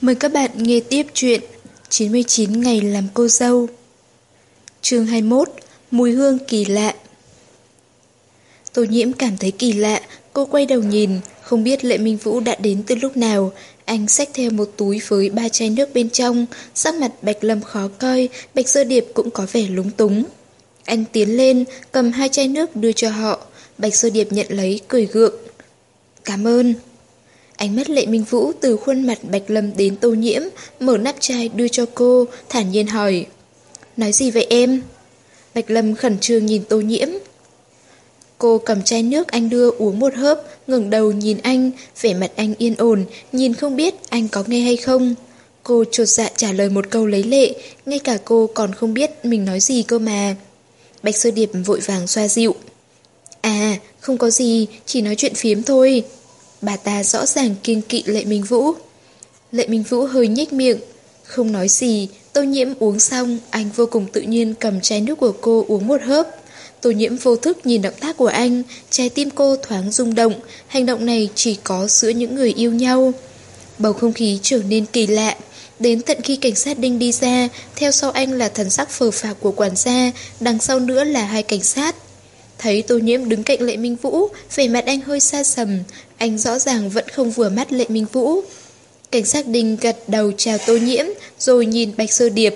Mời các bạn nghe tiếp chuyện 99 ngày làm cô dâu chương 21 Mùi hương kỳ lạ Tô nhiễm cảm thấy kỳ lạ, cô quay đầu nhìn, không biết Lệ Minh Vũ đã đến từ lúc nào. Anh xách theo một túi với ba chai nước bên trong, sắc mặt Bạch Lâm khó coi, Bạch Sơ Điệp cũng có vẻ lúng túng. Anh tiến lên, cầm hai chai nước đưa cho họ, Bạch Sơ Điệp nhận lấy, cười gượng. Cảm ơn. Ánh mắt Lệ Minh Vũ từ khuôn mặt Bạch Lâm đến tô nhiễm, mở nắp chai đưa cho cô, thản nhiên hỏi. Nói gì vậy em? Bạch Lâm khẩn trương nhìn tô nhiễm. Cô cầm chai nước anh đưa uống một hớp, ngừng đầu nhìn anh, vẻ mặt anh yên ổn, nhìn không biết anh có nghe hay không. Cô trột dạ trả lời một câu lấy lệ, ngay cả cô còn không biết mình nói gì cơ mà. Bạch Sơ Điệp vội vàng xoa dịu. À, không có gì, chỉ nói chuyện phiếm thôi. Bà ta rõ ràng kiêng kỵ Lệ Minh Vũ. Lệ Minh Vũ hơi nhếch miệng, không nói gì, tô nhiễm uống xong, anh vô cùng tự nhiên cầm chai nước của cô uống một hớp. Tô nhiễm vô thức nhìn động tác của anh, trái tim cô thoáng rung động, hành động này chỉ có giữa những người yêu nhau. Bầu không khí trở nên kỳ lạ, đến tận khi cảnh sát đinh đi ra, theo sau anh là thần sắc phờ phạc của quản gia, đằng sau nữa là hai cảnh sát. Thấy tô nhiễm đứng cạnh Lệ Minh Vũ, vẻ mặt anh hơi xa sầm, anh rõ ràng vẫn không vừa mắt Lệ Minh Vũ. Cảnh sát đinh gật đầu chào tô nhiễm, rồi nhìn Bạch Sơ Điệp.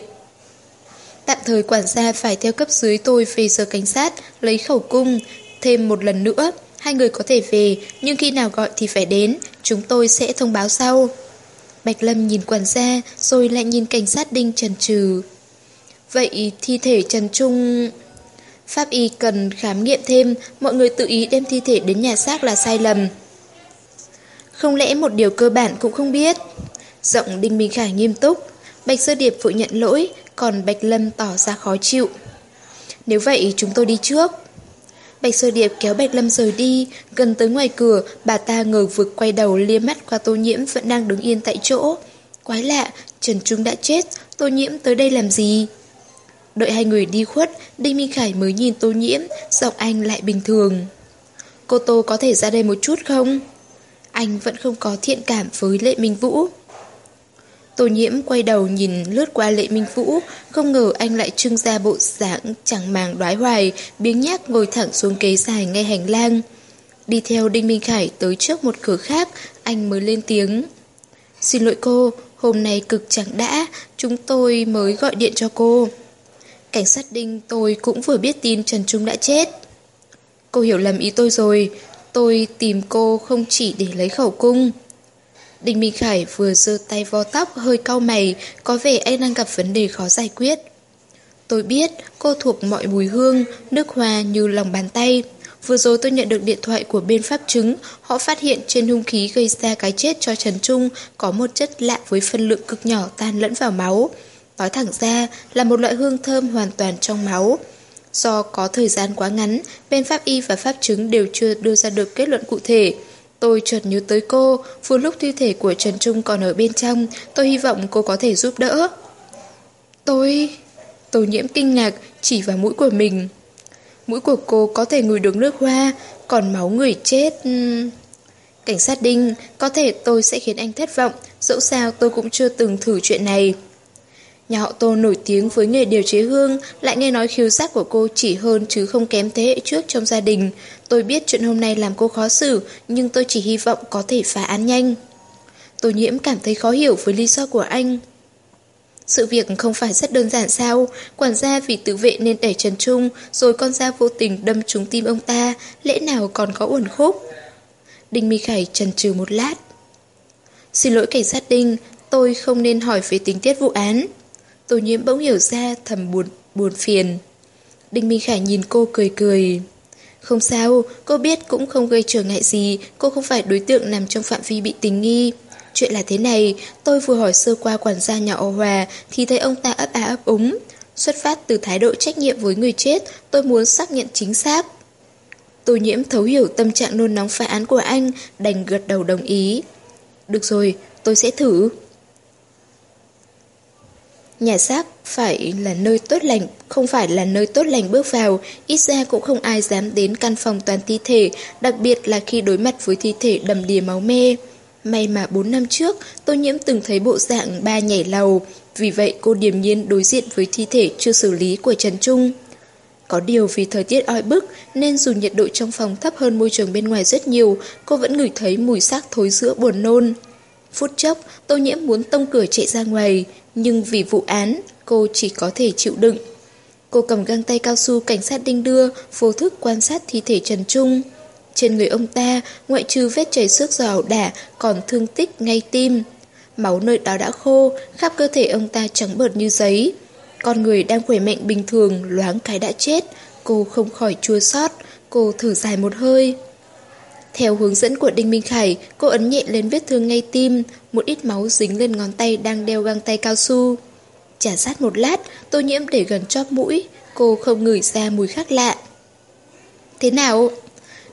Tạm thời quản gia phải theo cấp dưới tôi về sở cảnh sát, lấy khẩu cung. Thêm một lần nữa, hai người có thể về, nhưng khi nào gọi thì phải đến, chúng tôi sẽ thông báo sau. Bạch Lâm nhìn quản gia, rồi lại nhìn cảnh sát đinh trần trừ. Vậy thi thể Trần Trung... Pháp y cần khám nghiệm thêm, mọi người tự ý đem thi thể đến nhà xác là sai lầm. Không lẽ một điều cơ bản cũng không biết? Giọng Đinh Minh Khải nghiêm túc, Bạch Sơ Điệp phụ nhận lỗi, còn Bạch Lâm tỏ ra khó chịu. Nếu vậy chúng tôi đi trước. Bạch Sơ Điệp kéo Bạch Lâm rời đi, gần tới ngoài cửa, bà ta ngờ vực quay đầu liếc mắt qua tô nhiễm vẫn đang đứng yên tại chỗ. Quái lạ, Trần Trung đã chết, tô nhiễm tới đây làm gì? Đợi hai người đi khuất, Đinh Minh Khải mới nhìn tô nhiễm, giọng anh lại bình thường. Cô Tô có thể ra đây một chút không? Anh vẫn không có thiện cảm với Lệ Minh Vũ. Tô nhiễm quay đầu nhìn lướt qua Lệ Minh Vũ, không ngờ anh lại trưng ra bộ dạng chẳng màng đoái hoài, biếng nhác ngồi thẳng xuống ghế dài ngay hành lang. Đi theo Đinh Minh Khải tới trước một cửa khác, anh mới lên tiếng. Xin lỗi cô, hôm nay cực chẳng đã, chúng tôi mới gọi điện cho cô. Cảnh sát Đinh tôi cũng vừa biết tin Trần Trung đã chết. Cô hiểu lầm ý tôi rồi, tôi tìm cô không chỉ để lấy khẩu cung. Đinh Minh Khải vừa giơ tay vo tóc hơi cau mày, có vẻ anh đang gặp vấn đề khó giải quyết. Tôi biết cô thuộc mọi mùi hương, nước hoa như lòng bàn tay. Vừa rồi tôi nhận được điện thoại của bên pháp chứng, họ phát hiện trên hung khí gây ra cái chết cho Trần Trung có một chất lạ với phân lượng cực nhỏ tan lẫn vào máu. Nói thẳng ra là một loại hương thơm hoàn toàn trong máu. Do có thời gian quá ngắn, bên pháp y và pháp chứng đều chưa đưa ra được kết luận cụ thể. Tôi chợt nhớ tới cô, vừa lúc thi thể của Trần Trung còn ở bên trong, tôi hy vọng cô có thể giúp đỡ. Tôi... Tôi nhiễm kinh ngạc, chỉ vào mũi của mình. Mũi của cô có thể ngửi được nước hoa, còn máu người chết... Ừ. Cảnh sát Đinh, có thể tôi sẽ khiến anh thất vọng, dẫu sao tôi cũng chưa từng thử chuyện này. Nhà họ Tô nổi tiếng với nghề điều chế hương, lại nghe nói khiếu giác của cô chỉ hơn chứ không kém thế hệ trước trong gia đình. Tôi biết chuyện hôm nay làm cô khó xử, nhưng tôi chỉ hy vọng có thể phá án nhanh. Tô nhiễm cảm thấy khó hiểu với lý do của anh. Sự việc không phải rất đơn giản sao, quản gia vì tự vệ nên đẩy Trần Trung, rồi con dao vô tình đâm trúng tim ông ta, lẽ nào còn có uẩn khúc. Đinh Mi Khải trần trừ một lát. Xin lỗi cảnh sát Đinh, tôi không nên hỏi về tình tiết vụ án. Tổ nhiễm bỗng hiểu ra thầm buồn, buồn phiền. Đinh Minh Khải nhìn cô cười cười. Không sao, cô biết cũng không gây trở ngại gì, cô không phải đối tượng nằm trong phạm vi bị tình nghi. Chuyện là thế này, tôi vừa hỏi sơ qua quản gia nhà Âu Hòa thì thấy ông ta ấp á ấp úng. Xuất phát từ thái độ trách nhiệm với người chết, tôi muốn xác nhận chính xác. Tô nhiễm thấu hiểu tâm trạng nôn nóng phá án của anh, đành gật đầu đồng ý. Được rồi, tôi sẽ thử. Nhà xác phải là nơi tốt lành, không phải là nơi tốt lành bước vào, ít ra cũng không ai dám đến căn phòng toàn thi thể, đặc biệt là khi đối mặt với thi thể đầm đìa máu me. May mà 4 năm trước, Tô Nhiễm từng thấy bộ dạng ba nhảy lầu, vì vậy cô điềm nhiên đối diện với thi thể chưa xử lý của Trần Trung. Có điều vì thời tiết oi bức nên dù nhiệt độ trong phòng thấp hơn môi trường bên ngoài rất nhiều, cô vẫn ngửi thấy mùi xác thối giữa buồn nôn. Phút chốc, Tô Nhiễm muốn tông cửa chạy ra ngoài, nhưng vì vụ án, cô chỉ có thể chịu đựng. Cô cầm găng tay cao su cảnh sát đinh đưa, vô thức quan sát thi thể Trần Trung. Trên người ông ta, ngoại trừ vết chảy xước do ẩu đả, còn thương tích ngay tim. Máu nơi đó đã khô, khắp cơ thể ông ta trắng bợt như giấy. Con người đang khỏe mạnh bình thường, loáng cái đã chết. Cô không khỏi chua xót, cô thử dài một hơi. Theo hướng dẫn của Đinh Minh Khải, cô ấn nhẹ lên vết thương ngay tim, một ít máu dính lên ngón tay đang đeo găng tay cao su. Trả sát một lát, tô nhiễm để gần chóp mũi, cô không ngửi ra mùi khác lạ. Thế nào?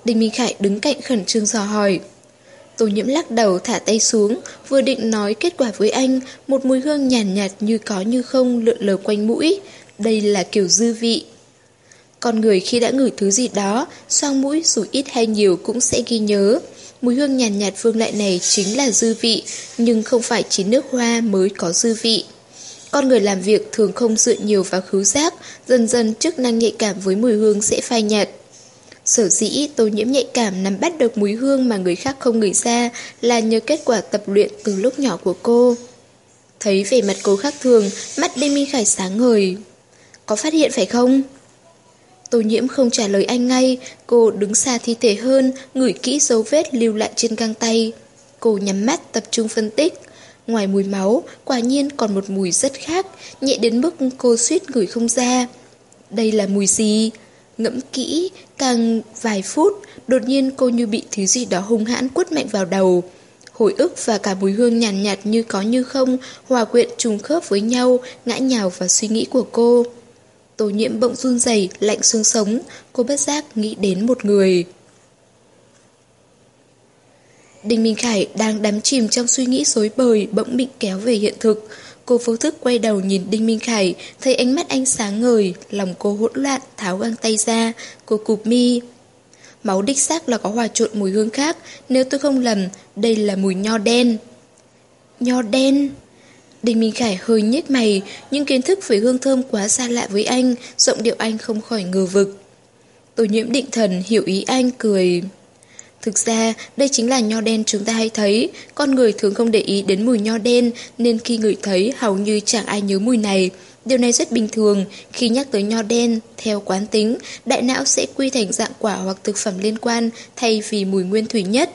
Đinh Minh Khải đứng cạnh khẩn trương dò hỏi. Tô nhiễm lắc đầu thả tay xuống, vừa định nói kết quả với anh, một mùi hương nhàn nhạt, nhạt như có như không lượn lờ quanh mũi. Đây là kiểu dư vị. Con người khi đã ngửi thứ gì đó, xoang mũi dù ít hay nhiều cũng sẽ ghi nhớ. Mùi hương nhàn nhạt, nhạt vương lại này chính là dư vị, nhưng không phải chỉ nước hoa mới có dư vị. Con người làm việc thường không dựa nhiều vào khứu giác, dần dần chức năng nhạy cảm với mùi hương sẽ phai nhạt. Sở dĩ tô nhiễm nhạy cảm nắm bắt được mùi hương mà người khác không ngửi ra là nhờ kết quả tập luyện từ lúc nhỏ của cô. Thấy vẻ mặt cô khác thường, mắt demi Khải sáng ngời. Có phát hiện phải không? Tô nhiễm không trả lời anh ngay, cô đứng xa thi thể hơn, ngửi kỹ dấu vết lưu lại trên găng tay. Cô nhắm mắt tập trung phân tích. Ngoài mùi máu, quả nhiên còn một mùi rất khác, nhẹ đến mức cô suýt ngửi không ra. Đây là mùi gì? Ngẫm kỹ, càng vài phút, đột nhiên cô như bị thứ gì đó hung hãn quất mạnh vào đầu. Hồi ức và cả mùi hương nhàn nhạt, nhạt như có như không, hòa quyện trùng khớp với nhau, ngã nhào vào suy nghĩ của cô. Tô nhiễm bỗng run rẩy lạnh xương sống, cô bất giác nghĩ đến một người. Đinh Minh Khải đang đắm chìm trong suy nghĩ rối bời bỗng bị kéo về hiện thực. Cô vô thức quay đầu nhìn Đinh Minh Khải, thấy ánh mắt anh sáng ngời, lòng cô hỗn loạn, tháo găng tay ra, cô cụp mi. Máu đích xác là có hòa trộn mùi hương khác, nếu tôi không lầm, đây là mùi nho đen. Nho đen? Đinh Minh Khải hơi nhếch mày, nhưng kiến thức về hương thơm quá xa lạ với anh, giọng điệu anh không khỏi ngờ vực. Tô nhiễm định thần hiểu ý anh cười. Thực ra, đây chính là nho đen chúng ta hay thấy. Con người thường không để ý đến mùi nho đen, nên khi người thấy hầu như chẳng ai nhớ mùi này. Điều này rất bình thường, khi nhắc tới nho đen, theo quán tính, đại não sẽ quy thành dạng quả hoặc thực phẩm liên quan thay vì mùi nguyên thủy nhất.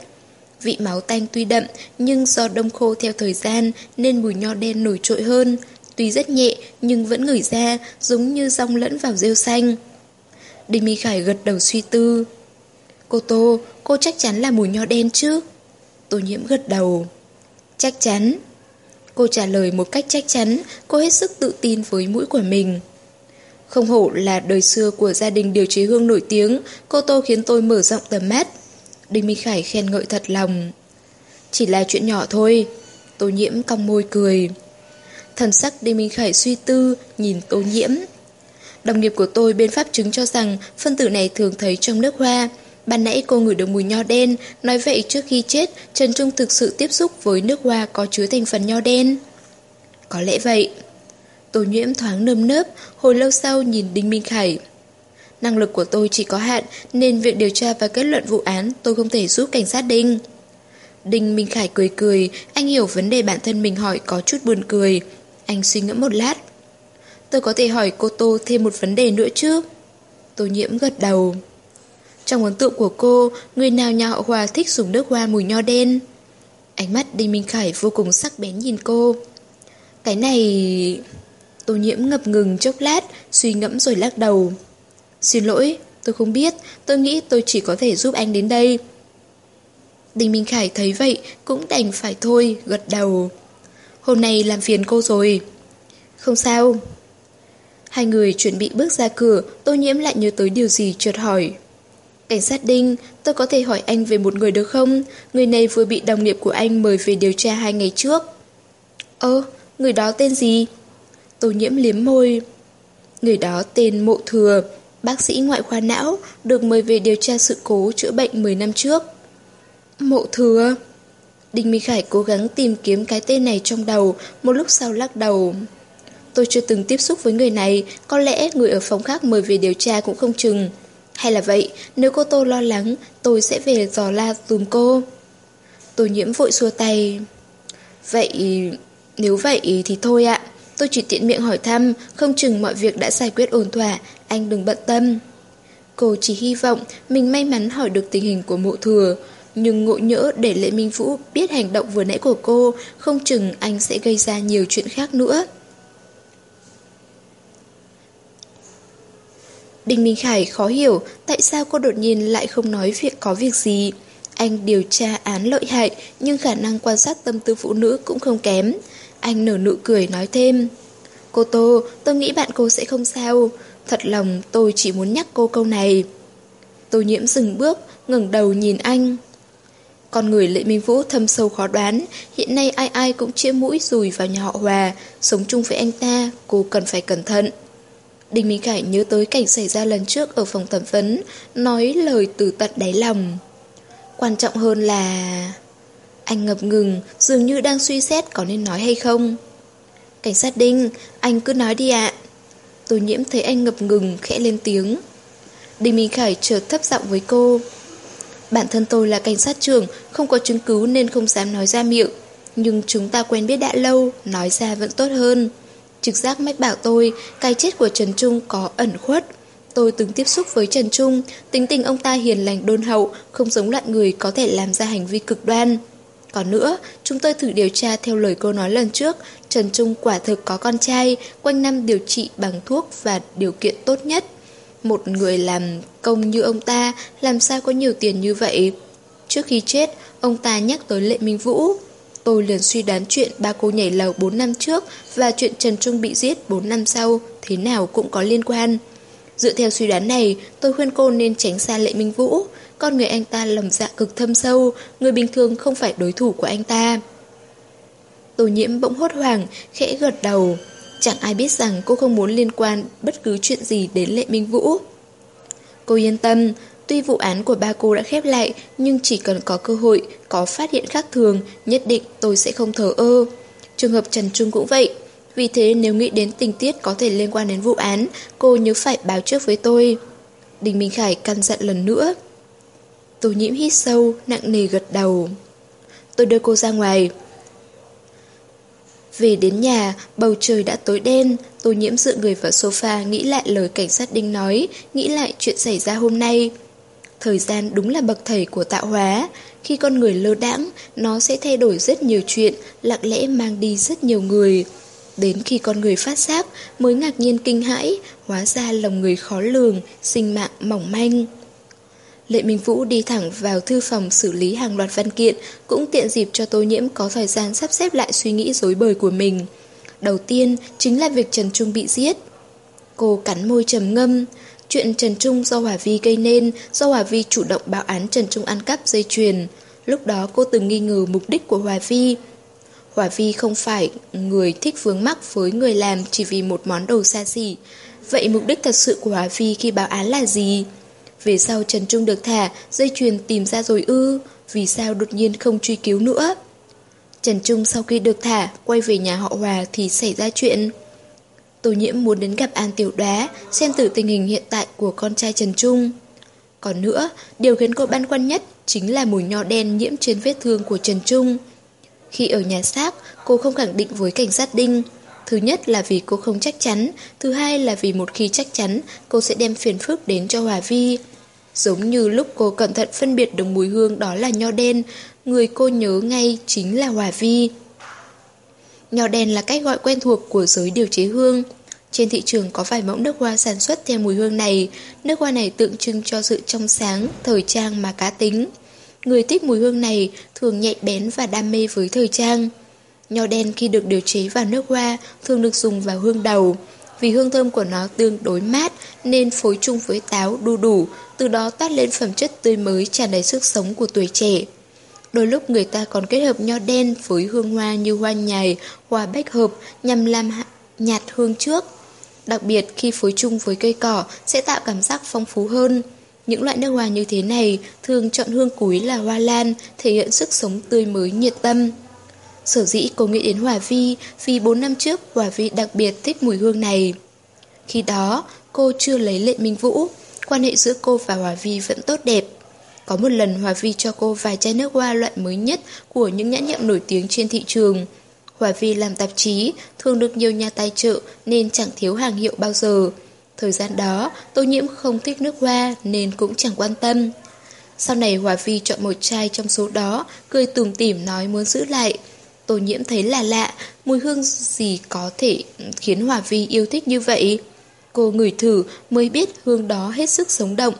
Vị máu tanh tuy đậm, nhưng do đông khô theo thời gian nên mùi nho đen nổi trội hơn. Tuy rất nhẹ, nhưng vẫn ngửi ra, giống như rong lẫn vào rêu xanh. Đinh Mi Khải gật đầu suy tư. Cô Tô, cô chắc chắn là mùi nho đen chứ? Tô nhiễm gật đầu. Chắc chắn. Cô trả lời một cách chắc chắn, cô hết sức tự tin với mũi của mình. Không hổ là đời xưa của gia đình điều chế hương nổi tiếng, cô Tô khiến tôi mở rộng tầm mắt. Đinh Minh Khải khen ngợi thật lòng. Chỉ là chuyện nhỏ thôi. Tô nhiễm cong môi cười. Thần sắc Đinh Minh Khải suy tư, nhìn tô nhiễm. Đồng nghiệp của tôi bên pháp chứng cho rằng phân tử này thường thấy trong nước hoa. Ban nãy cô ngửi được mùi nho đen, nói vậy trước khi chết, Trần Trung thực sự tiếp xúc với nước hoa có chứa thành phần nho đen. Có lẽ vậy. Tô nhiễm thoáng nơm nớp, hồi lâu sau nhìn Đinh Minh Khải. Năng lực của tôi chỉ có hạn, nên việc điều tra và kết luận vụ án tôi không thể giúp cảnh sát Đinh. Đinh Minh Khải cười cười, anh hiểu vấn đề bản thân mình hỏi có chút buồn cười. Anh suy ngẫm một lát. Tôi có thể hỏi cô Tô thêm một vấn đề nữa chứ? Tô nhiễm gật đầu. Trong ấn tượng của cô, người nào nhà họ Hòa thích dùng nước hoa mùi nho đen? Ánh mắt Đinh Minh Khải vô cùng sắc bén nhìn cô. Cái này... Tô nhiễm ngập ngừng chốc lát, suy ngẫm rồi lắc đầu. Xin lỗi, tôi không biết, tôi nghĩ tôi chỉ có thể giúp anh đến đây. Đinh Minh Khải thấy vậy, cũng đành phải thôi, gật đầu. Hôm nay làm phiền cô rồi. Không sao. Hai người chuẩn bị bước ra cửa, tô nhiễm lại nhớ tới điều gì chợt hỏi. Cảnh sát Đinh, tôi có thể hỏi anh về một người được không? Người này vừa bị đồng nghiệp của anh mời về điều tra hai ngày trước. Ơ, người đó tên gì? Tô nhiễm liếm môi. Người đó tên Mộ Thừa, bác sĩ ngoại khoa não, được mời về điều tra sự cố chữa bệnh 10 năm trước. Mộ Thừa? Đinh Minh Khải cố gắng tìm kiếm cái tên này trong đầu, một lúc sau lắc đầu. Tôi chưa từng tiếp xúc với người này, có lẽ người ở phòng khác mời về điều tra cũng không chừng. Hay là vậy, nếu cô Tô lo lắng, tôi sẽ về dò la dùm cô. Tôi nhiễm vội xua tay. Vậy, nếu vậy thì thôi ạ. Tôi chỉ tiện miệng hỏi thăm, không chừng mọi việc đã giải quyết ổn thỏa, anh đừng bận tâm. Cô chỉ hy vọng mình may mắn hỏi được tình hình của mộ thừa, nhưng ngộ nhỡ để Lệ Minh Vũ biết hành động vừa nãy của cô, không chừng anh sẽ gây ra nhiều chuyện khác nữa. Đinh Minh Khải khó hiểu tại sao cô đột nhiên lại không nói việc có việc gì. Anh điều tra án lợi hại nhưng khả năng quan sát tâm tư phụ nữ cũng không kém. Anh nở nụ cười nói thêm. Cô Tô, tôi nghĩ bạn cô sẽ không sao. Thật lòng tôi chỉ muốn nhắc cô câu này. Tô nhiễm dừng bước, ngẩng đầu nhìn anh. Con người Lệ Minh Vũ thâm sâu khó đoán, hiện nay ai ai cũng chia mũi rùi vào nhà họ Hòa, sống chung với anh ta, cô cần phải cẩn thận. Đinh Minh Khải nhớ tới cảnh xảy ra lần trước ở phòng thẩm vấn, nói lời từ tận đáy lòng. Quan trọng hơn là... Anh ngập ngừng, dường như đang suy xét có nên nói hay không. Cảnh sát Đinh, anh cứ nói đi ạ. Tô nhiễm thấy anh ngập ngừng, khẽ lên tiếng. Đinh Minh Khải chợt thấp giọng với cô. Bản thân tôi là cảnh sát trưởng, không có chứng cứ nên không dám nói ra miệng. Nhưng chúng ta quen biết đã lâu, nói ra vẫn tốt hơn. Trực giác mách bảo tôi, cái chết của Trần Trung có ẩn khuất. Tôi từng tiếp xúc với Trần Trung, tính tình ông ta hiền lành đôn hậu, không giống loại người có thể làm ra hành vi cực đoan. Còn nữa, chúng tôi thử điều tra theo lời cô nói lần trước, Trần Trung quả thực có con trai, quanh năm điều trị bằng thuốc và điều kiện tốt nhất. Một người làm công như ông ta, làm sao có nhiều tiền như vậy? Trước khi chết, ông ta nhắc tới Lệ Minh Vũ. Tôi liền suy đoán chuyện ba cô nhảy lầu 4 năm trước và chuyện Trần Trung bị giết 4 năm sau, thế nào cũng có liên quan. Dựa theo suy đoán này, tôi khuyên cô nên tránh xa Lệ Minh Vũ. Con người anh ta lầm dạ cực thâm sâu, người bình thường không phải đối thủ của anh ta. Tô nhiễm bỗng hốt hoảng, khẽ gật đầu. Chẳng ai biết rằng cô không muốn liên quan bất cứ chuyện gì đến Lệ Minh Vũ. Cô yên tâm, tuy vụ án của ba cô đã khép lại, nhưng chỉ cần có cơ hội, có phát hiện khác thường, nhất định tôi sẽ không thờ ơ. Trường hợp Trần Trung cũng vậy. Vì thế nếu nghĩ đến tình tiết có thể liên quan đến vụ án, cô nhớ phải báo trước với tôi. Đình Minh Khải căn dặn lần nữa. Tô nhiễm hít sâu, nặng nề gật đầu. Tôi đưa cô ra ngoài. Về đến nhà, bầu trời đã tối đen, tô nhiễm dựa người vào sofa nghĩ lại lời cảnh sát đinh nói, nghĩ lại chuyện xảy ra hôm nay. Thời gian đúng là bậc thầy của tạo hóa, khi con người lơ đãng, nó sẽ thay đổi rất nhiều chuyện, lặng lẽ mang đi rất nhiều người. Đến khi con người phát giác mới ngạc nhiên kinh hãi, hóa ra lòng người khó lường, sinh mạng mỏng manh. Lệ Minh Vũ đi thẳng vào thư phòng xử lý hàng loạt văn kiện, cũng tiện dịp cho Tô Nhiễm có thời gian sắp xếp lại suy nghĩ rối bời của mình. Đầu tiên chính là việc Trần Trung bị giết. Cô cắn môi trầm ngâm. Chuyện Trần Trung do Hòa Vi gây nên, do Hòa Vi chủ động báo án Trần Trung ăn cắp dây chuyền. Lúc đó cô từng nghi ngờ mục đích của Hòa Vi. Hòa Vi không phải người thích vướng mắc với người làm chỉ vì một món đồ xa xỉ. Vậy mục đích thật sự của Hòa Vi khi báo án là gì? Về sau Trần Trung được thả, dây chuyền tìm ra rồi ư, vì sao đột nhiên không truy cứu nữa? Trần Trung sau khi được thả, quay về nhà họ Hòa thì xảy ra chuyện. Tô nhiễm muốn đến gặp An Tiểu Đá, xem thử tình hình hiện tại của con trai Trần Trung. Còn nữa, điều khiến cô băn khoăn nhất chính là mùi nho đen nhiễm trên vết thương của Trần Trung. Khi ở nhà xác, cô không khẳng định với cảnh sát Đinh. Thứ nhất là vì cô không chắc chắn, thứ hai là vì một khi chắc chắn, cô sẽ đem phiền phức đến cho Hòa Vi. Giống như lúc cô cẩn thận phân biệt được mùi hương đó là nho đen, người cô nhớ ngay chính là Hòa Vi. Nho đen là cách gọi quen thuộc của giới điều chế hương. Trên thị trường có vài mẫu nước hoa sản xuất theo mùi hương này, nước hoa này tượng trưng cho sự trong sáng, thời trang mà cá tính. Người thích mùi hương này thường nhạy bén và đam mê với thời trang. Nho đen khi được điều chế vào nước hoa thường được dùng vào hương đầu. Vì hương thơm của nó tương đối mát nên phối chung với táo đu đủ, từ đó toát lên phẩm chất tươi mới tràn đầy sức sống của tuổi trẻ. Đôi lúc người ta còn kết hợp nho đen với hương hoa như hoa nhài, hoa bách hợp nhằm làm nhạt hương trước. Đặc biệt khi phối chung với cây cỏ sẽ tạo cảm giác phong phú hơn. Những loại nước hoa như thế này thường chọn hương cúi là hoa lan, thể hiện sức sống tươi mới nhiệt tâm. Sở dĩ cô nghĩ đến Hòa Vi vì 4 năm trước Hòa Vi đặc biệt thích mùi hương này. Khi đó, cô chưa lấy lệ minh vũ, quan hệ giữa cô và Hòa Vi vẫn tốt đẹp. Có một lần Hòa Vi cho cô vài chai nước hoa loại mới nhất của những nhãn hiệu nổi tiếng trên thị trường. Hòa Vi làm tạp chí, thường được nhiều nhà tài trợ nên chẳng thiếu hàng hiệu bao giờ. Thời gian đó, Tô Nhiễm không thích nước hoa nên cũng chẳng quan tâm. Sau này Hòa Vi chọn một chai trong số đó, cười tùm tỉm nói muốn giữ lại. Tô Nhiễm thấy là lạ, mùi hương gì có thể khiến Hòa Vi yêu thích như vậy. Cô ngửi thử mới biết hương đó hết sức sống động.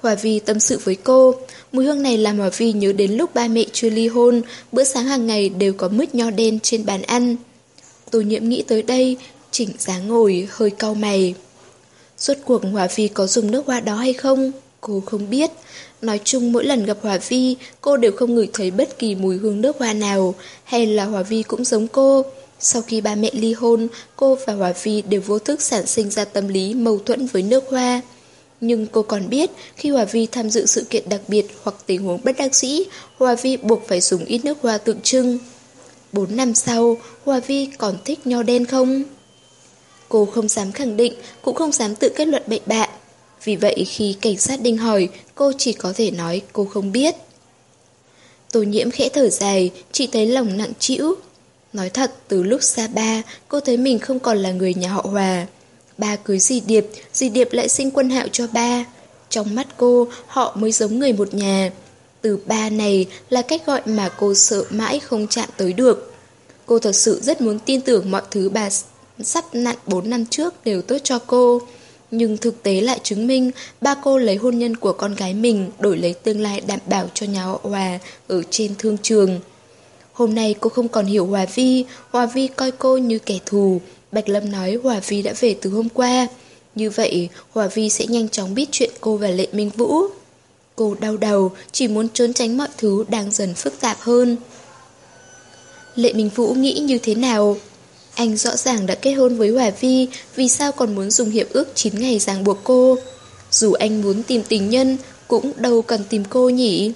Hòa Vi tâm sự với cô, mùi hương này làm Hòa Vi nhớ đến lúc ba mẹ chưa ly hôn, bữa sáng hàng ngày đều có mứt nho đen trên bàn ăn. Tô nhiễm nghĩ tới đây, chỉnh dáng ngồi, hơi cau mày. Suốt cuộc Hòa Vi có dùng nước hoa đó hay không? Cô không biết. Nói chung mỗi lần gặp Hòa Vi, cô đều không ngửi thấy bất kỳ mùi hương nước hoa nào, hay là Hòa Vi cũng giống cô. Sau khi ba mẹ ly hôn, cô và Hòa Vi đều vô thức sản sinh ra tâm lý mâu thuẫn với nước hoa. Nhưng cô còn biết, khi Hòa Vi tham dự sự kiện đặc biệt hoặc tình huống bất đắc dĩ, Hòa Vi buộc phải dùng ít nước hoa tượng trưng. Bốn năm sau, Hòa Vi còn thích nho đen không? Cô không dám khẳng định, cũng không dám tự kết luận bậy bạ. Vì vậy khi cảnh sát đinh hỏi, cô chỉ có thể nói cô không biết. Tô nhiễm khẽ thở dài, chị thấy lòng nặng trĩu. Nói thật, từ lúc xa ba, cô thấy mình không còn là người nhà họ Hòa. Ba cưới dì Điệp, dì Điệp lại sinh quân hạo cho ba. Trong mắt cô, họ mới giống người một nhà. Từ ba này là cách gọi mà cô sợ mãi không chạm tới được. Cô thật sự rất muốn tin tưởng mọi thứ bà sắp nặn 4 năm trước đều tốt cho cô. Nhưng thực tế lại chứng minh ba cô lấy hôn nhân của con gái mình đổi lấy tương lai đảm bảo cho nhà họ Hòa ở trên thương trường. Hôm nay cô không còn hiểu Hòa Vi, Hòa Vi coi cô như kẻ thù. Bạch Lâm nói Hòa Vi đã về từ hôm qua. Như vậy, Hòa Vi sẽ nhanh chóng biết chuyện cô và Lệ Minh Vũ. Cô đau đầu, chỉ muốn trốn tránh mọi thứ đang dần phức tạp hơn. Lệ Minh Vũ nghĩ như thế nào? Anh rõ ràng đã kết hôn với Hòa Vi, vì sao còn muốn dùng hiệp ước 9 ngày ràng buộc cô? Dù anh muốn tìm tình nhân, cũng đâu cần tìm cô nhỉ?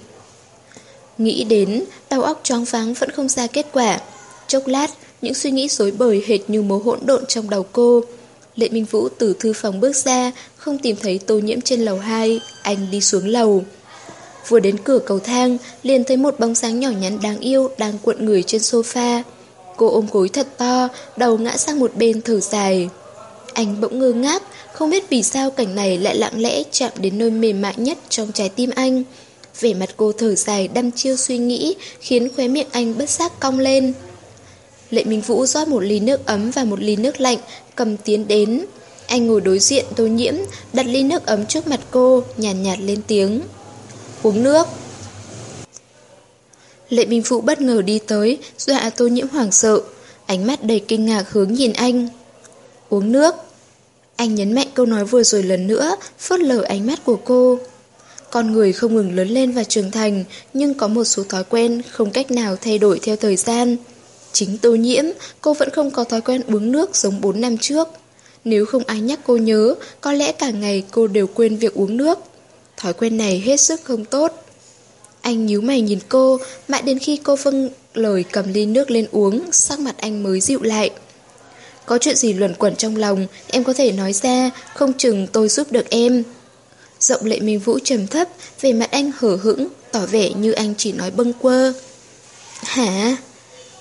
Nghĩ đến, đầu óc choáng váng vẫn không ra kết quả. Chốc lát, những suy nghĩ rối bời hệt như mớ hỗn độn trong đầu cô. Lệ Minh Vũ từ thư phòng bước ra, không tìm thấy tô nhiễm trên lầu 2, anh đi xuống lầu. Vừa đến cửa cầu thang, liền thấy một bóng dáng nhỏ nhắn đáng yêu đang cuộn người trên sofa. Cô ôm gối thật to, đầu ngã sang một bên thở dài. Anh bỗng ngơ ngác, không biết vì sao cảnh này lại lặng lẽ chạm đến nơi mềm mại nhất trong trái tim anh. Vẻ mặt cô thở dài đăm chiêu suy nghĩ khiến khóe miệng anh bất giác cong lên. Lệ Minh Vũ rót một ly nước ấm và một ly nước lạnh, cầm tiến đến. Anh ngồi đối diện tô nhiễm, đặt ly nước ấm trước mặt cô, nhàn nhạt, nhạt lên tiếng. Uống nước. Lệ Minh Phụ bất ngờ đi tới, dọa tô nhiễm hoảng sợ. Ánh mắt đầy kinh ngạc hướng nhìn anh. Uống nước. Anh nhấn mạnh câu nói vừa rồi lần nữa, phớt lờ ánh mắt của cô. Con người không ngừng lớn lên và trưởng thành, nhưng có một số thói quen không cách nào thay đổi theo thời gian. Chính tô nhiễm, cô vẫn không có thói quen uống nước giống 4 năm trước. Nếu không ai nhắc cô nhớ, có lẽ cả ngày cô đều quên việc uống nước. Thói quen này hết sức không tốt. Anh nhíu mày nhìn cô, mãi đến khi cô vâng lời cầm ly nước lên uống, sắc mặt anh mới dịu lại. Có chuyện gì luẩn quẩn trong lòng, em có thể nói ra, không chừng tôi giúp được em. Giọng lệ minh vũ trầm thấp, về mặt anh hở hững, tỏ vẻ như anh chỉ nói bâng quơ. Hả?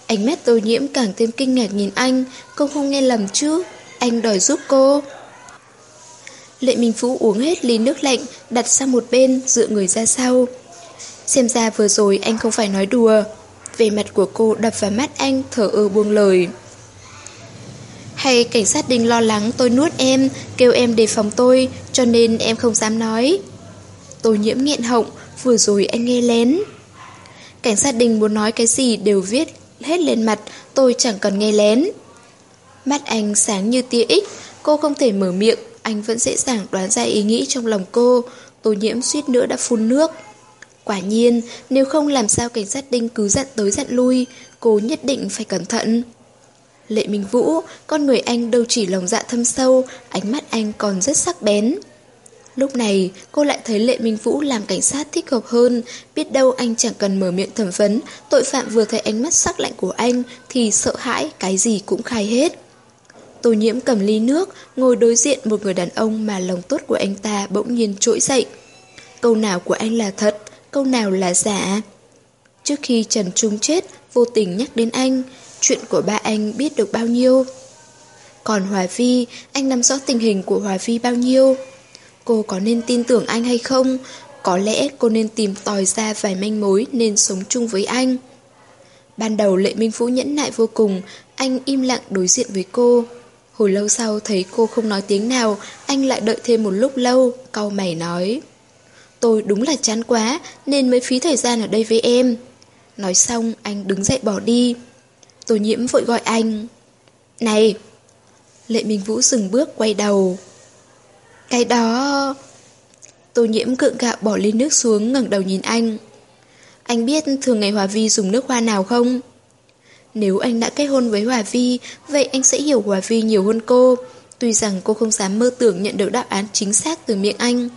Ánh mắt tôi nhiễm càng thêm kinh ngạc nhìn anh, cô không nghe lầm chứ, anh đòi giúp cô. Lệ Minh Vũ uống hết ly nước lạnh, đặt sang một bên, dựa người ra sau. Xem ra vừa rồi anh không phải nói đùa. Về mặt của cô đập vào mắt anh, thở ơ buông lời. Hay cảnh sát đình lo lắng tôi nuốt em, kêu em đề phòng tôi, cho nên em không dám nói. Tôi nhiễm nghẹn họng, vừa rồi anh nghe lén. Cảnh sát đình muốn nói cái gì đều viết hết lên mặt, tôi chẳng cần nghe lén. Mắt anh sáng như tia ích, cô không thể mở miệng, anh vẫn dễ dàng đoán ra ý nghĩ trong lòng cô. Tô nhiễm suýt nữa đã phun nước. Quả nhiên, nếu không làm sao cảnh sát đinh cứ dặn tới dặn lui, cô nhất định phải cẩn thận. Lệ Minh Vũ, con người anh đâu chỉ lòng dạ thâm sâu, ánh mắt anh còn rất sắc bén. Lúc này, cô lại thấy Lệ Minh Vũ làm cảnh sát thích hợp hơn, biết đâu anh chẳng cần mở miệng thẩm vấn, tội phạm vừa thấy ánh mắt sắc lạnh của anh thì sợ hãi, cái gì cũng khai hết. Tô nhiễm cầm ly nước, ngồi đối diện một người đàn ông mà lòng tốt của anh ta bỗng nhiên trỗi dậy. Câu nào của anh là thật, câu nào là giả. Trước khi Trần Trung chết, vô tình nhắc đến anh, chuyện của ba anh biết được bao nhiêu. Còn Hòa Vi, anh nắm rõ tình hình của Hòa Vi bao nhiêu? Cô có nên tin tưởng anh hay không? Có lẽ cô nên tìm tòi ra vài manh mối nên sống chung với anh. Ban đầu Lệ Minh Phú nhẫn nại vô cùng, anh im lặng đối diện với cô. Hồi lâu sau thấy cô không nói tiếng nào, anh lại đợi thêm một lúc lâu, cau mày nói. Tôi đúng là chán quá, nên mới phí thời gian ở đây với em. Nói xong, anh đứng dậy bỏ đi. Tô nhiễm vội gọi anh. Này! Lệ Minh Vũ dừng bước quay đầu. Cái đó... Tô nhiễm cượng gạo bỏ ly nước xuống ngẩng đầu nhìn anh. Anh biết thường ngày Hòa Vi dùng nước hoa nào không? Nếu anh đã kết hôn với Hòa Vi, vậy anh sẽ hiểu Hòa Vi nhiều hơn cô. Tuy rằng cô không dám mơ tưởng nhận được đáp án chính xác từ miệng anh.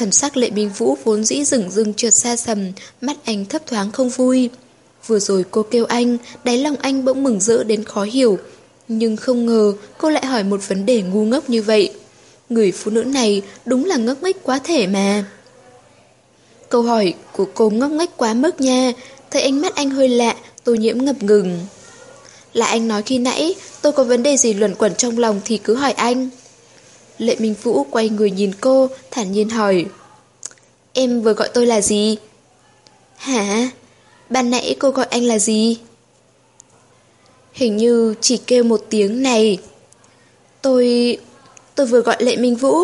Thần sắc lệ minh vũ vốn dĩ rừng rừng trượt xa sầm, mắt anh thấp thoáng không vui. Vừa rồi cô kêu anh, đáy lòng anh bỗng mừng rỡ đến khó hiểu. Nhưng không ngờ cô lại hỏi một vấn đề ngu ngốc như vậy. Người phụ nữ này đúng là ngốc nghếch quá thể mà. Câu hỏi của cô ngốc nghếch quá mức nha. Thấy ánh mắt anh hơi lạ, tôi nhiễm ngập ngừng. Là anh nói khi nãy, tôi có vấn đề gì luẩn quẩn trong lòng thì cứ hỏi anh. Lệ Minh Vũ quay người nhìn cô, thản nhiên hỏi. Em vừa gọi tôi là gì? Hả? Ban nãy cô gọi anh là gì? Hình như chỉ kêu một tiếng này. Tôi... tôi vừa gọi Lệ Minh Vũ.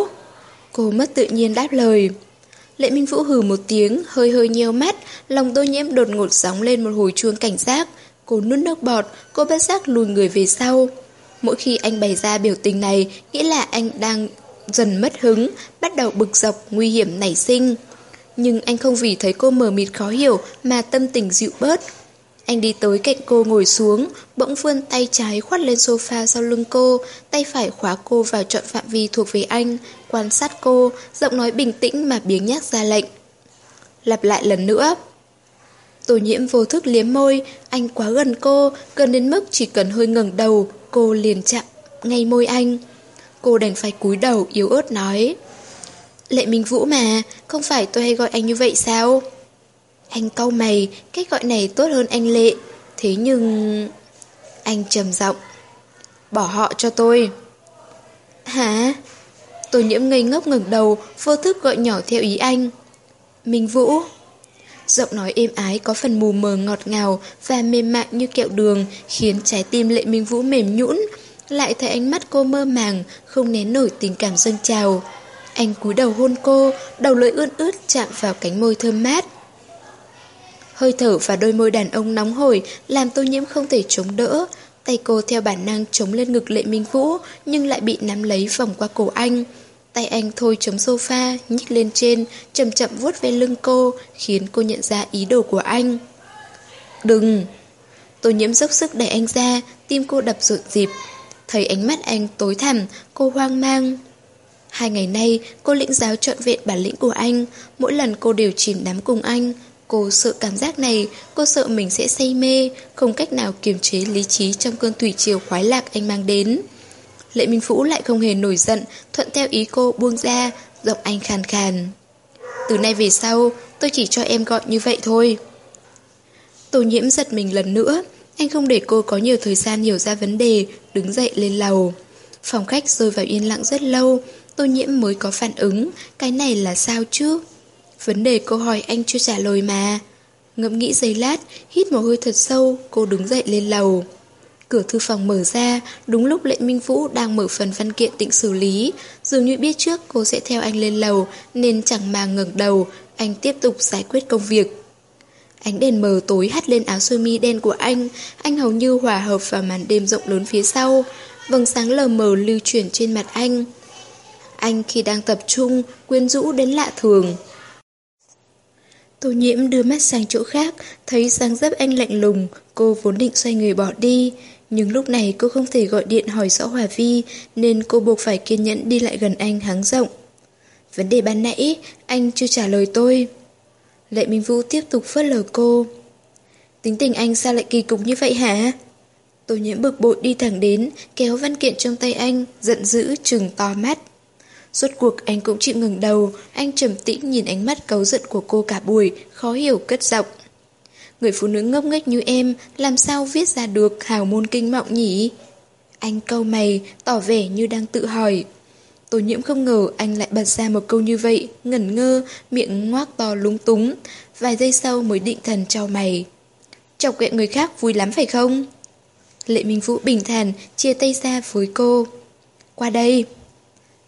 Cô mất tự nhiên đáp lời. Lệ Minh Vũ hừ một tiếng, hơi hơi nheo mắt, lòng tôi nhiễm đột ngột sóng lên một hồi chuông cảnh giác. Cô nuốt nước bọt, cô bất giác lùi người về sau. Mỗi khi anh bày ra biểu tình này, nghĩa là anh đang dần mất hứng, bắt đầu bực dọc, nguy hiểm nảy sinh. Nhưng anh không vì thấy cô mờ mịt khó hiểu mà tâm tình dịu bớt. Anh đi tới cạnh cô ngồi xuống, bỗng vươn tay trái khoát lên sofa sau lưng cô, tay phải khóa cô vào trọn phạm vi thuộc về anh, quan sát cô, giọng nói bình tĩnh mà biếng nhác ra lệnh. Lặp lại lần nữa. Tổ nhiễm vô thức liếm môi, anh quá gần cô, gần đến mức chỉ cần hơi ngẩng đầu, cô liền chạm ngay môi anh. Cô đành phải cúi đầu yếu ớt nói. Lệ Minh Vũ mà, không phải tôi hay gọi anh như vậy sao? Anh cau mày, cách gọi này tốt hơn anh Lệ. Thế nhưng... Anh trầm giọng Bỏ họ cho tôi. Hả? Tôi nhiễm ngây ngốc ngẩng đầu, vô thức gọi nhỏ theo ý anh. Minh Vũ. Giọng nói êm ái có phần mù mờ ngọt ngào và mềm mại như kẹo đường, khiến trái tim lệ Minh Vũ mềm nhũn. Lại thấy ánh mắt cô mơ màng, không nén nổi tình cảm dâng trào. Anh cúi đầu hôn cô, đầu lưỡi ươn ướt chạm vào cánh môi thơm mát. Hơi thở và đôi môi đàn ông nóng hổi làm tô nhiễm không thể chống đỡ. Tay cô theo bản năng chống lên ngực lệ minh vũ nhưng lại bị nắm lấy vòng qua cổ anh. Tay anh thôi chống sofa, nhích lên trên, chậm chậm vuốt ve lưng cô, khiến cô nhận ra ý đồ của anh. Đừng! Tô nhiễm dốc sức đẩy anh ra, tim cô đập rộn dịp. Thấy ánh mắt anh tối thẳm, cô hoang mang. Hai ngày nay, cô lĩnh giáo trọn vẹn bản lĩnh của anh, mỗi lần cô đều chìm đắm cùng anh. Cô sợ cảm giác này, cô sợ mình sẽ say mê, không cách nào kiềm chế lý trí trong cơn thủy triều khoái lạc anh mang đến. Lệ Minh Phũ lại không hề nổi giận, thuận theo ý cô buông ra, giọng anh khàn khàn. Từ nay về sau, tôi chỉ cho em gọi như vậy thôi. Tô nhiễm giật mình lần nữa, anh không để cô có nhiều thời gian hiểu ra vấn đề, đứng dậy lên lầu. Phòng khách rơi vào yên lặng rất lâu, tô nhiễm mới có phản ứng, cái này là sao chứ? Vấn đề cô hỏi anh chưa trả lời mà. Ngẫm nghĩ giây lát, hít một hơi thật sâu, cô đứng dậy lên lầu. Cửa thư phòng mở ra, đúng lúc Lệ Minh Vũ đang mở phần văn kiện định xử lý. Dường như biết trước cô sẽ theo anh lên lầu, nên chẳng mà ngẩng đầu, anh tiếp tục giải quyết công việc. Ánh đèn mờ tối hắt lên áo sơ mi đen của anh, anh hầu như hòa hợp vào màn đêm rộng lớn phía sau. Vầng sáng lờ mờ lưu chuyển trên mặt anh. Anh khi đang tập trung, quyến rũ đến lạ thường. Tô nhiễm đưa mắt sang chỗ khác, thấy dáng dấp anh lạnh lùng, cô vốn định xoay người bỏ đi. Nhưng lúc này cô không thể gọi điện hỏi rõ Hòa Vi, nên cô buộc phải kiên nhẫn đi lại gần anh háng rộng. Vấn đề ban nãy, anh chưa trả lời tôi. Lệ Minh Vũ tiếp tục phớt lờ cô. Tính tình anh sao lại kỳ cục như vậy hả? Tôi nhiễm bực bội đi thẳng đến, kéo văn kiện trong tay anh, giận dữ, trừng to mắt. Rốt cuộc anh cũng chịu ngừng đầu, anh trầm tĩnh nhìn ánh mắt cấu giận của cô cả buổi, khó hiểu cất giọng. Người phụ nữ ngốc nghếch như em, làm sao viết ra được hào môn kinh mọng nhỉ? Anh câu mày, tỏ vẻ như đang tự hỏi. Tô nhiễm không ngờ anh lại bật ra một câu như vậy, ngẩn ngơ, miệng ngoác to lúng túng. Vài giây sau mới định thần trao mày. Chọc ghẹo người khác vui lắm phải không? Lệ Minh Vũ bình thản, chia tay ra với cô. Qua đây.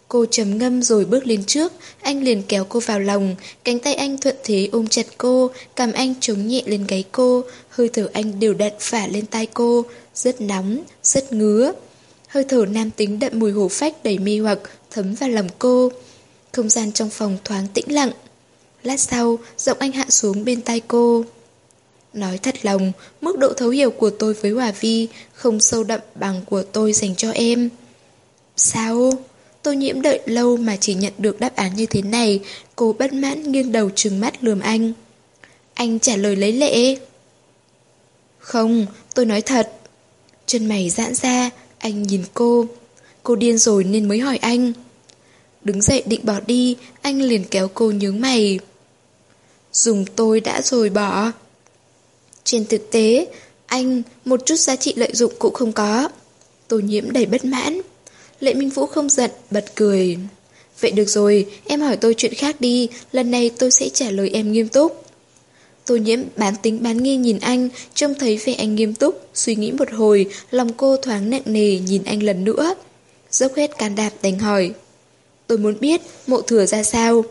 Cô trầm ngâm rồi bước lên trước, anh liền kéo cô vào lòng, cánh tay anh thuận thế ôm chặt cô, cằm anh chống nhẹ lên gáy cô, hơi thở anh đều đặn phả lên tai cô, rất nóng, rất ngứa. Hơi thở nam tính đậm mùi hổ phách đầy mê hoặc thấm vào lòng cô. Không gian trong phòng thoáng tĩnh lặng. Lát sau, giọng anh hạ xuống bên tai cô. Nói thật lòng, mức độ thấu hiểu của tôi với Hòa Vi không sâu đậm bằng của tôi dành cho em. Sao? Tô nhiễm đợi lâu mà chỉ nhận được đáp án như thế này, cô bất mãn nghiêng đầu trừng mắt lườm anh. Anh trả lời lấy lệ. Không, tôi nói thật. Chân mày giãn ra, anh nhìn cô. Cô điên rồi nên mới hỏi anh. Đứng dậy định bỏ đi, anh liền kéo cô nhướng mày. Dùng tôi đã rồi bỏ. Trên thực tế, anh một chút giá trị lợi dụng cũng không có. Tô nhiễm đầy bất mãn. Lệ Minh Vũ không giận, bật cười. Vậy được rồi, em hỏi tôi chuyện khác đi, lần này tôi sẽ trả lời em nghiêm túc. Tô nhiễm bán tính bán nghi nhìn anh, trông thấy vẻ anh nghiêm túc, suy nghĩ một hồi, lòng cô thoáng nặng nề nhìn anh lần nữa. Dốc hết can đạp đánh hỏi. Tôi muốn biết mộ thừa ra sao.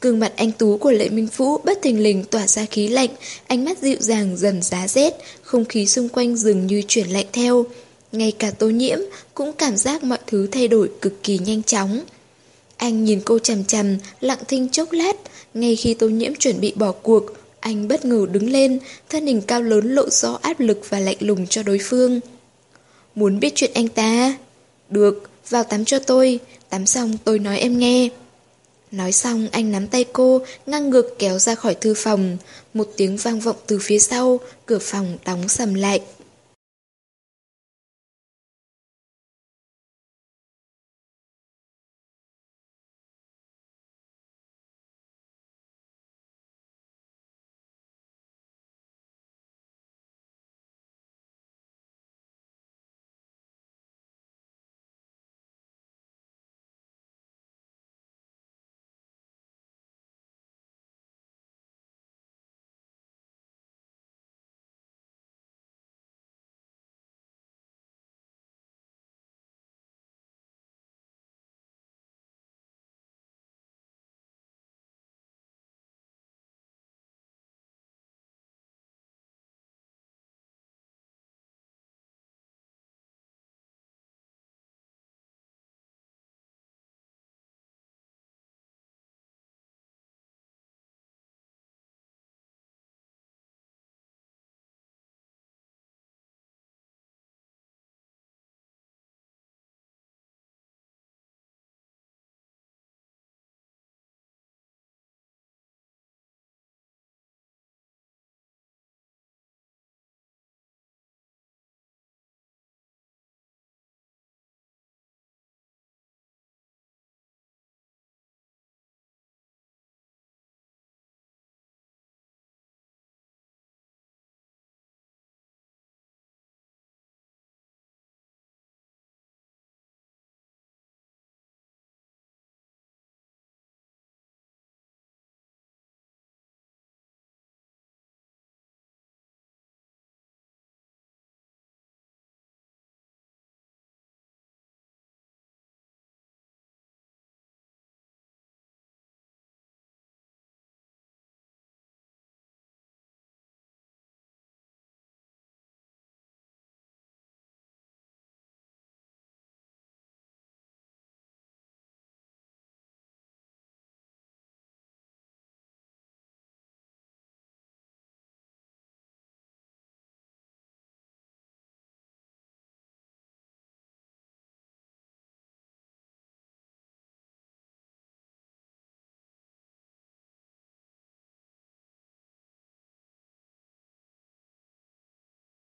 Gương mặt anh Tú của Lệ Minh Vũ bất thình lình tỏa ra khí lạnh, ánh mắt dịu dàng dần giá rét, không khí xung quanh dường như chuyển lạnh theo. Ngay cả tô nhiễm cũng cảm giác mọi thứ thay đổi cực kỳ nhanh chóng. Anh nhìn cô chằm chằm, lặng thinh chốc lát, ngay khi tô nhiễm chuẩn bị bỏ cuộc, anh bất ngờ đứng lên, thân hình cao lớn lộ rõ áp lực và lạnh lùng cho đối phương. Muốn biết chuyện anh ta? Được, vào tắm cho tôi, tắm xong tôi nói em nghe. Nói xong anh nắm tay cô, ngang ngược kéo ra khỏi thư phòng. Một tiếng vang vọng từ phía sau, cửa phòng đóng sầm lại.